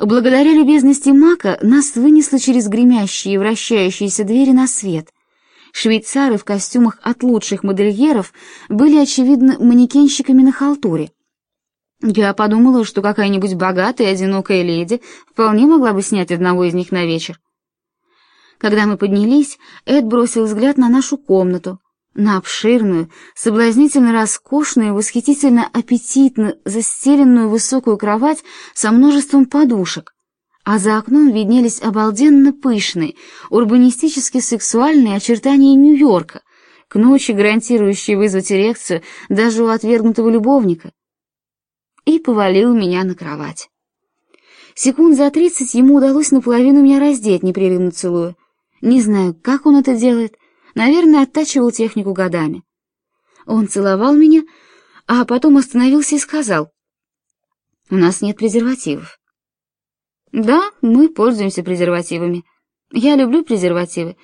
Благодаря любезности Мака нас вынесло через гремящие и вращающиеся двери на свет. Швейцары в костюмах от лучших модельеров были, очевидно, манекенщиками на халтуре. Я подумала, что какая-нибудь богатая одинокая леди вполне могла бы снять одного из них на вечер. Когда мы поднялись, Эд бросил взгляд на нашу комнату, на обширную, соблазнительно роскошную, восхитительно аппетитно застеленную высокую кровать со множеством подушек, а за окном виднелись обалденно пышные, урбанистически сексуальные очертания Нью-Йорка, к ночи гарантирующие вызвать эрекцию даже у отвергнутого любовника, и повалил меня на кровать. Секунд за тридцать ему удалось наполовину меня раздеть, непрерывно целуя. Не знаю, как он это делает, наверное, оттачивал технику годами. Он целовал меня, а потом остановился и сказал, «У нас нет презервативов». «Да, мы пользуемся презервативами. Я люблю презервативы.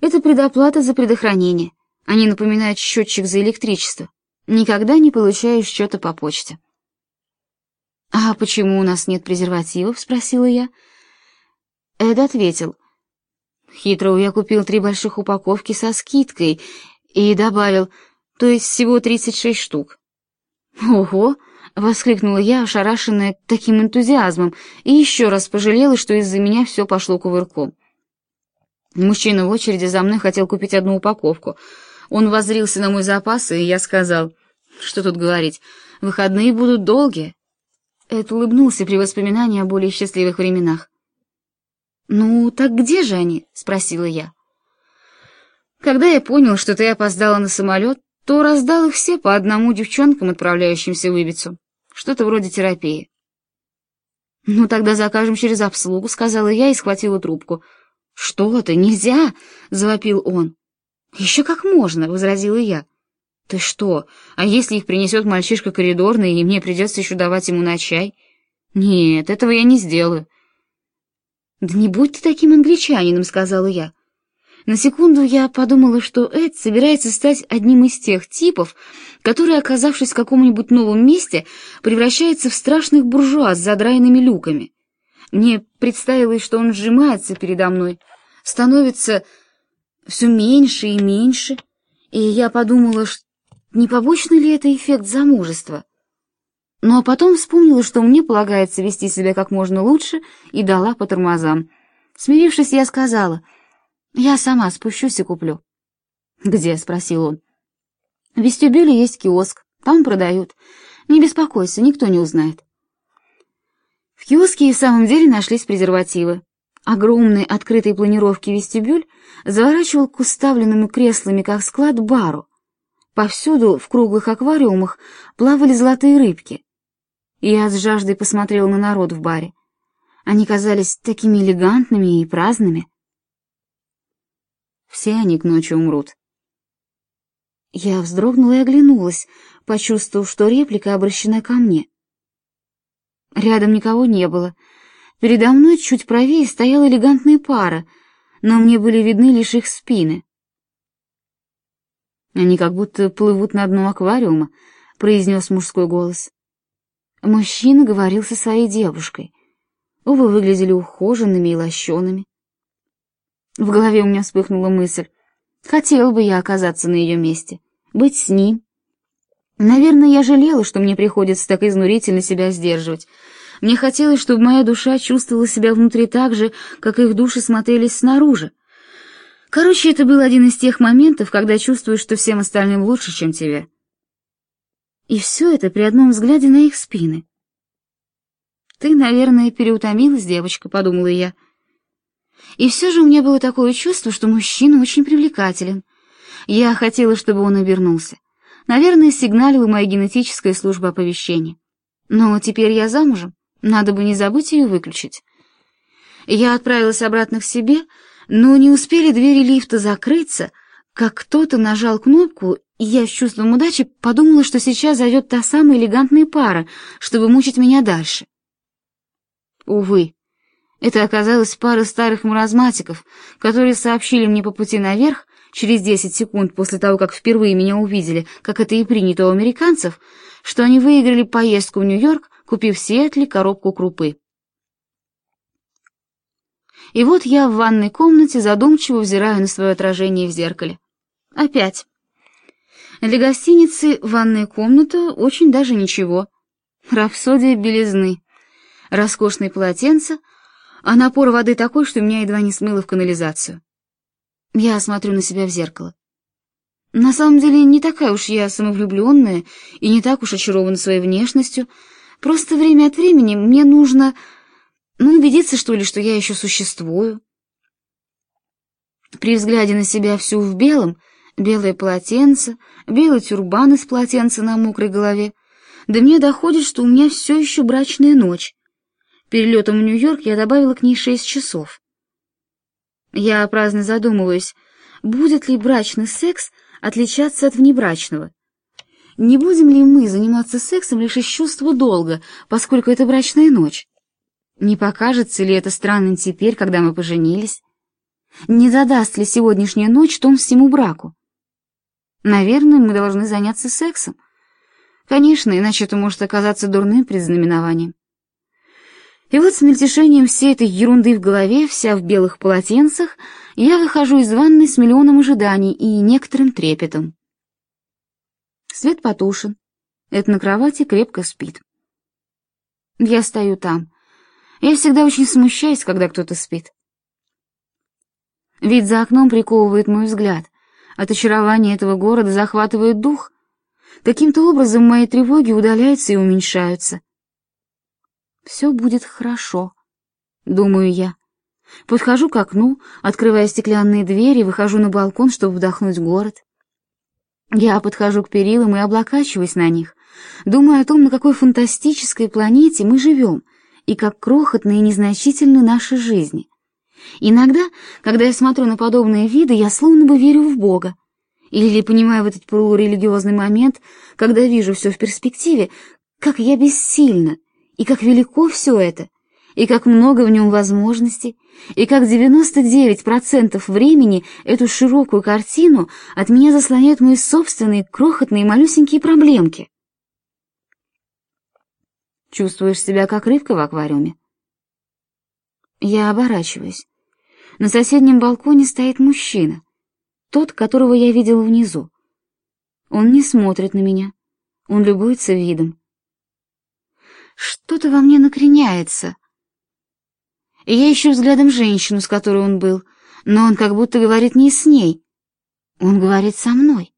Это предоплата за предохранение. Они напоминают счетчик за электричество. Никогда не получаю счета по почте». «А почему у нас нет презервативов?» — спросила я. Эд ответил. «Хитро я купил три больших упаковки со скидкой и добавил, то есть всего тридцать шесть штук». «Ого!» — воскликнула я, ошарашенная таким энтузиазмом, и еще раз пожалела, что из-за меня все пошло кувырком. Мужчина в очереди за мной хотел купить одну упаковку. Он воззрился на мой запас, и я сказал, что тут говорить, выходные будут долгие. Эд улыбнулся при воспоминании о более счастливых временах. «Ну, так где же они?» — спросила я. «Когда я понял, что ты опоздала на самолет, то раздал их все по одному девчонкам, отправляющимся в Ибицу. Что-то вроде терапии». «Ну, тогда закажем через обслугу», — сказала я и схватила трубку. «Что ты, нельзя!» — завопил он. «Еще как можно», — возразила я. «Ты что? А если их принесет мальчишка коридорный, и мне придется еще давать ему на чай?» «Нет, этого я не сделаю». «Да не будь ты таким англичанином», — сказала я. На секунду я подумала, что Эд собирается стать одним из тех типов, которые, оказавшись в каком-нибудь новом месте, превращаются в страшных буржуа с задраенными люками. Мне представилось, что он сжимается передо мной, становится все меньше и меньше, и я подумала, что не побочный ли это эффект замужества? А потом вспомнила, что мне полагается вести себя как можно лучше, и дала по тормозам. Смирившись, я сказала, «Я сама спущусь и куплю». «Где?» — спросил он. «В вестибюле есть киоск, там продают. Не беспокойся, никто не узнает». В киоске и в самом деле нашлись презервативы. Огромный открытой планировки вестибюль заворачивал к уставленному креслами, как склад, бару. Повсюду в круглых аквариумах плавали золотые рыбки. Я с жаждой посмотрела на народ в баре. Они казались такими элегантными и праздными. Все они к ночи умрут. Я вздрогнула и оглянулась, почувствовав, что реплика обращена ко мне. Рядом никого не было. Передо мной чуть правее стояла элегантная пара, но мне были видны лишь их спины. Они как будто плывут на дну аквариума, произнес мужской голос. Мужчина говорил со своей девушкой. Оба выглядели ухоженными и лощеными. В голове у меня вспыхнула мысль. Хотела бы я оказаться на ее месте, быть с ним. Наверное, я жалела, что мне приходится так изнурительно себя сдерживать. Мне хотелось, чтобы моя душа чувствовала себя внутри так же, как их души смотрелись снаружи. Короче, это был один из тех моментов, когда чувствуешь, что всем остальным лучше, чем тебе. И все это при одном взгляде на их спины. «Ты, наверное, переутомилась, девочка», — подумала я. И все же у меня было такое чувство, что мужчина очень привлекателен. Я хотела, чтобы он обернулся. Наверное, сигналила моя генетическая служба оповещения. Но теперь я замужем, надо бы не забыть ее выключить. Я отправилась обратно к себе, но не успели двери лифта закрыться, как кто-то нажал кнопку, я с чувством удачи подумала, что сейчас зайдет та самая элегантная пара, чтобы мучить меня дальше. Увы, это оказалась пара старых маразматиков, которые сообщили мне по пути наверх, через десять секунд после того, как впервые меня увидели, как это и принято у американцев, что они выиграли поездку в Нью-Йорк, купив в Сиэтле коробку крупы. И вот я в ванной комнате задумчиво взираю на свое отражение в зеркале. Опять. Для гостиницы ванная комната очень даже ничего. Рапсодия белизны. Роскошные полотенца, а напор воды такой, что меня едва не смыло в канализацию. Я смотрю на себя в зеркало. На самом деле, не такая уж я самовлюбленная и не так уж очарована своей внешностью. Просто время от времени мне нужно, ну, убедиться, что ли, что я еще существую. При взгляде на себя всю в белом, белое полотенце, белый тюрбан из полотенца на мокрой голове, до меня доходит, что у меня все еще брачная ночь. Перелетом в Нью-Йорк я добавила к ней шесть часов. Я праздно задумываюсь, будет ли брачный секс отличаться от внебрачного. Не будем ли мы заниматься сексом лишь из чувства долга, поскольку это брачная ночь? Не покажется ли это странным теперь, когда мы поженились? Не задаст ли сегодняшняя ночь тон всему браку? Наверное, мы должны заняться сексом. Конечно, иначе это может оказаться дурным предзнаменованием. И вот с мельтешением всей этой ерунды в голове, вся в белых полотенцах, я выхожу из ванной с миллионом ожиданий и некоторым трепетом. Свет потушен. Это на кровати крепко спит. Я стою там. Я всегда очень смущаюсь, когда кто-то спит. Вид за окном приковывает мой взгляд. От очарования этого города захватывает дух. Каким-то образом мои тревоги удаляются и уменьшаются. Все будет хорошо, думаю я. Подхожу к окну, открывая стеклянные двери, выхожу на балкон, чтобы вдохнуть город. Я подхожу к перилам и облокачиваюсь на них, думаю о том, на какой фантастической планете мы живем и как крохотны и незначительны наши жизни. Иногда, когда я смотрю на подобные виды, я словно бы верю в Бога. Или понимаю в этот полурелигиозный момент, когда вижу все в перспективе, как я бессильна и как велико все это, и как много в нем возможностей, и как 99% времени эту широкую картину от меня заслоняют мои собственные крохотные малюсенькие проблемки. Чувствуешь себя как рыбка в аквариуме? Я оборачиваюсь. На соседнем балконе стоит мужчина, тот, которого я видел внизу. Он не смотрит на меня, он любуется видом. Что-то во мне накреняется. Я ищу взглядом женщину, с которой он был, но он как будто говорит не с ней. Он говорит со мной.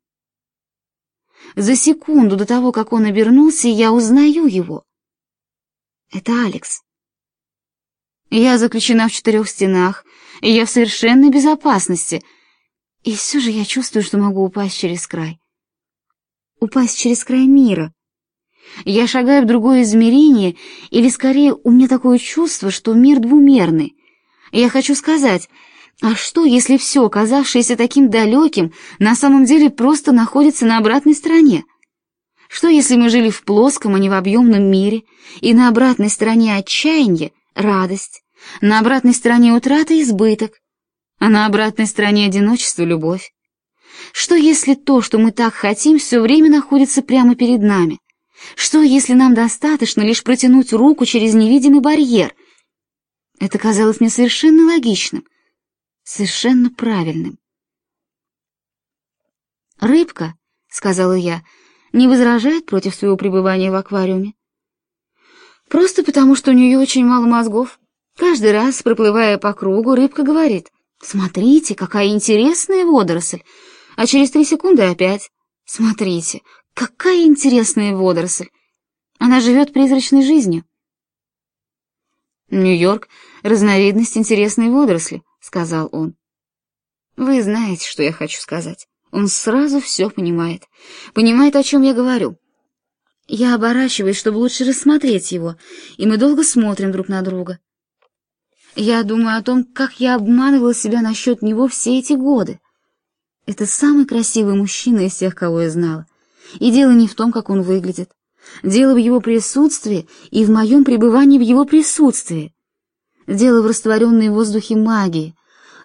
За секунду до того, как он обернулся, я узнаю его. Это Алекс. Я заключена в четырех стенах, и я в совершенной безопасности. И все же я чувствую, что могу упасть через край. Упасть через край мира. Я шагаю в другое измерение, или скорее у меня такое чувство, что мир двумерный. Я хочу сказать, а что, если все, казавшееся таким далеким, на самом деле просто находится на обратной стороне? Что, если мы жили в плоском, а не в объемном мире, и на обратной стороне отчаяние — радость, на обратной стороне утрата — избыток, а на обратной стороне одиночество — любовь? Что, если то, что мы так хотим, все время находится прямо перед нами? Что, если нам достаточно лишь протянуть руку через невидимый барьер? Это казалось мне совершенно логичным, совершенно правильным. «Рыбка», — сказала я, — «не возражает против своего пребывания в аквариуме. Просто потому, что у нее очень мало мозгов. Каждый раз, проплывая по кругу, рыбка говорит, «Смотрите, какая интересная водоросль!» А через три секунды опять, «Смотрите, Какая интересная водоросль! Она живет призрачной жизнью. Нью-Йорк — разновидность интересной водоросли, — сказал он. Вы знаете, что я хочу сказать. Он сразу все понимает. Понимает, о чем я говорю. Я оборачиваюсь, чтобы лучше рассмотреть его, и мы долго смотрим друг на друга. Я думаю о том, как я обманывала себя насчет него все эти годы. Это самый красивый мужчина из всех, кого я знала. И дело не в том, как он выглядит. Дело в его присутствии и в моем пребывании в его присутствии. Дело в растворенной в воздухе магии.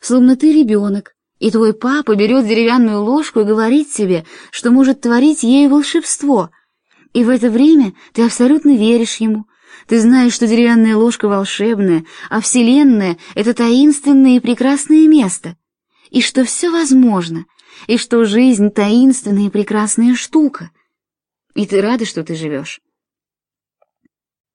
Словно ты ребенок, и твой папа берет деревянную ложку и говорит тебе, что может творить ею волшебство. И в это время ты абсолютно веришь ему, Ты знаешь, что деревянная ложка волшебная, а Вселенная — это таинственное и прекрасное место, и что все возможно, и что жизнь — таинственная и прекрасная штука. И ты рада, что ты живешь.